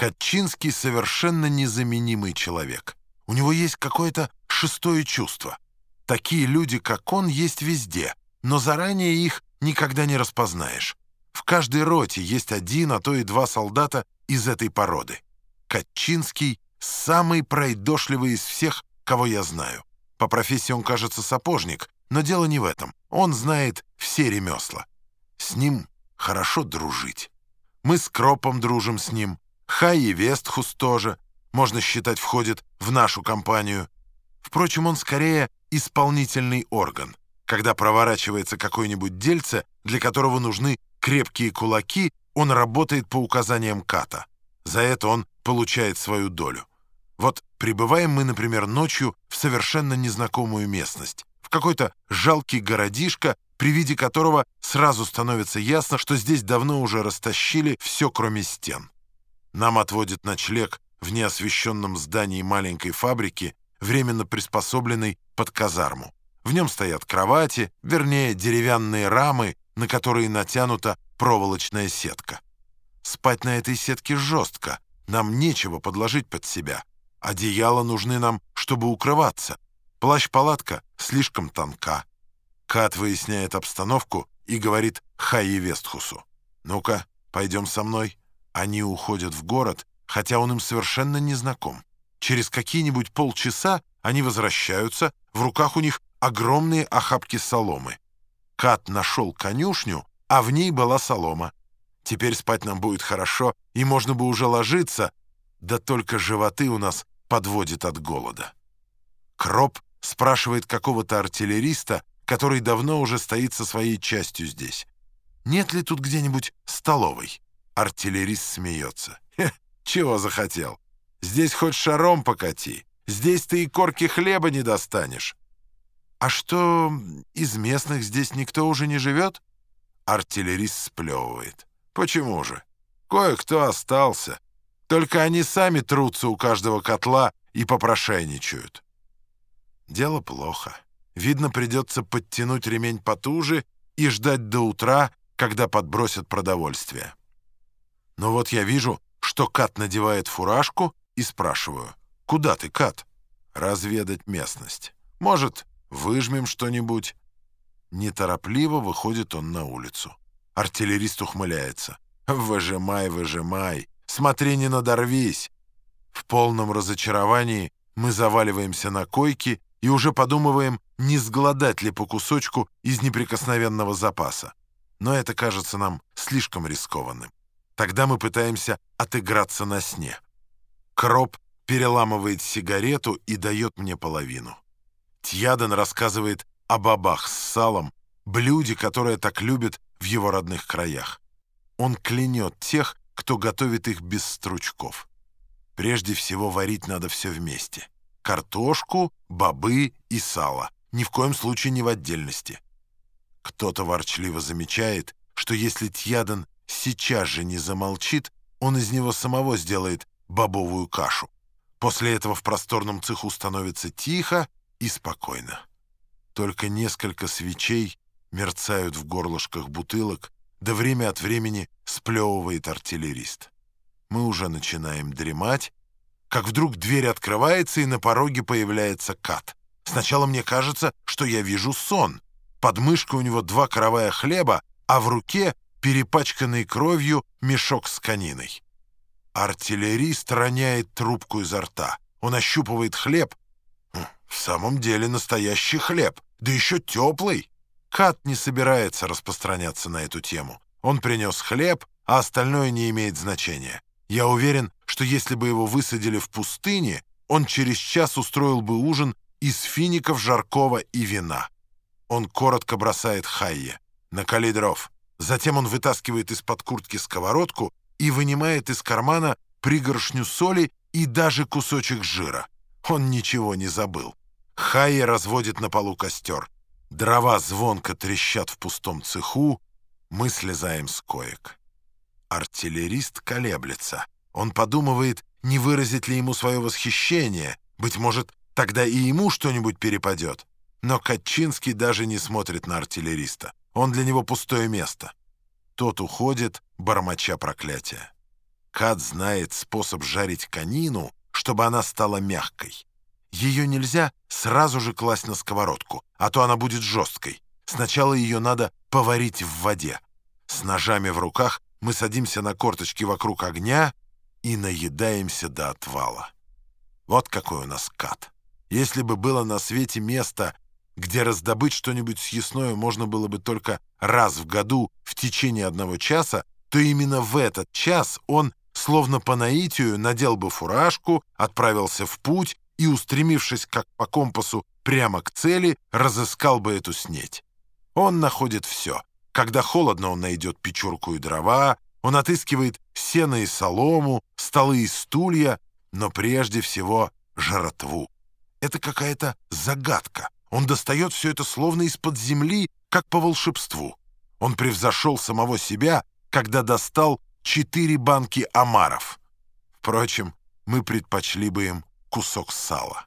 Катчинский совершенно незаменимый человек. У него есть какое-то шестое чувство. Такие люди, как он, есть везде, но заранее их никогда не распознаешь. В каждой роте есть один, а то и два солдата из этой породы. Катчинский — самый пройдошливый из всех, кого я знаю. По профессии он, кажется, сапожник, но дело не в этом. Он знает все ремесла. С ним хорошо дружить. Мы с Кропом дружим с ним, Хайи Вестхус тоже, можно считать, входит в нашу компанию. Впрочем, он скорее исполнительный орган. Когда проворачивается какое-нибудь дельце, для которого нужны крепкие кулаки, он работает по указаниям Ката. За это он получает свою долю. Вот прибываем мы, например, ночью в совершенно незнакомую местность, в какой-то жалкий городишко, при виде которого сразу становится ясно, что здесь давно уже растащили все, кроме стен. Нам отводит ночлег в неосвещенном здании маленькой фабрики, временно приспособленной под казарму. В нем стоят кровати, вернее, деревянные рамы, на которые натянута проволочная сетка. Спать на этой сетке жестко, нам нечего подложить под себя. Одеяла нужны нам, чтобы укрываться. Плащ-палатка слишком тонка. Кат выясняет обстановку и говорит Хайи Вестхусу. «Ну-ка, пойдем со мной». Они уходят в город, хотя он им совершенно не знаком. Через какие-нибудь полчаса они возвращаются, в руках у них огромные охапки соломы. Кат нашел конюшню, а в ней была солома. Теперь спать нам будет хорошо, и можно бы уже ложиться, да только животы у нас подводят от голода. Кроп спрашивает какого-то артиллериста, который давно уже стоит со своей частью здесь. Нет ли тут где-нибудь столовой? Артиллерист смеется. Чего захотел? Здесь хоть шаром покати. Здесь ты и корки хлеба не достанешь. А что, из местных здесь никто уже не живет? Артиллерист сплевывает. Почему же? Кое-кто остался. Только они сами трутся у каждого котла и попрошайничают. Дело плохо. Видно, придется подтянуть ремень потуже и ждать до утра, когда подбросят продовольствие. Но вот я вижу, что Кат надевает фуражку и спрашиваю, «Куда ты, Кат?» «Разведать местность. Может, выжмем что-нибудь?» Неторопливо выходит он на улицу. Артиллерист ухмыляется. «Выжимай, выжимай! Смотри, не надорвись!» В полном разочаровании мы заваливаемся на койки и уже подумываем, не сгладать ли по кусочку из неприкосновенного запаса. Но это кажется нам слишком рискованным. Тогда мы пытаемся отыграться на сне. Кроп переламывает сигарету и дает мне половину. Тьяден рассказывает о бабах с салом, блюде, которое так любят в его родных краях. Он клянет тех, кто готовит их без стручков. Прежде всего варить надо все вместе. Картошку, бобы и сало. Ни в коем случае не в отдельности. Кто-то ворчливо замечает, что если Тьяден сейчас же не замолчит, он из него самого сделает бобовую кашу. После этого в просторном цеху становится тихо и спокойно. Только несколько свечей мерцают в горлышках бутылок, да время от времени сплевывает артиллерист. Мы уже начинаем дремать, как вдруг дверь открывается, и на пороге появляется кат. Сначала мне кажется, что я вижу сон. Под мышкой у него два каравая хлеба, а в руке перепачканный кровью мешок с кониной. Артиллерист роняет трубку изо рта. Он ощупывает хлеб. В самом деле настоящий хлеб, да еще теплый. Кат не собирается распространяться на эту тему. Он принес хлеб, а остальное не имеет значения. Я уверен, что если бы его высадили в пустыне, он через час устроил бы ужин из фиников, жаркого и вина. Он коротко бросает Хайе. «Накали дров». Затем он вытаскивает из-под куртки сковородку и вынимает из кармана пригоршню соли и даже кусочек жира. Он ничего не забыл. Хайя разводит на полу костер. Дрова звонко трещат в пустом цеху. Мы слезаем с коек. Артиллерист колеблется. Он подумывает, не выразить ли ему свое восхищение. Быть может, тогда и ему что-нибудь перепадет. Но Катчинский даже не смотрит на артиллериста. Он для него пустое место. Тот уходит, бормоча проклятия. Кат знает способ жарить конину, чтобы она стала мягкой. Ее нельзя сразу же класть на сковородку, а то она будет жесткой. Сначала ее надо поварить в воде. С ножами в руках мы садимся на корточки вокруг огня и наедаемся до отвала. Вот какой у нас кат. Если бы было на свете место, где раздобыть что-нибудь съестное можно было бы только раз в году в течение одного часа, то именно в этот час он, словно по наитию, надел бы фуражку, отправился в путь и, устремившись как по компасу прямо к цели, разыскал бы эту снеть. Он находит все. Когда холодно, он найдет печурку и дрова, он отыскивает сено и солому, столы и стулья, но прежде всего жратву. Это какая-то загадка. Он достает все это словно из-под земли, как по волшебству. Он превзошел самого себя, когда достал четыре банки омаров. Впрочем, мы предпочли бы им кусок сала.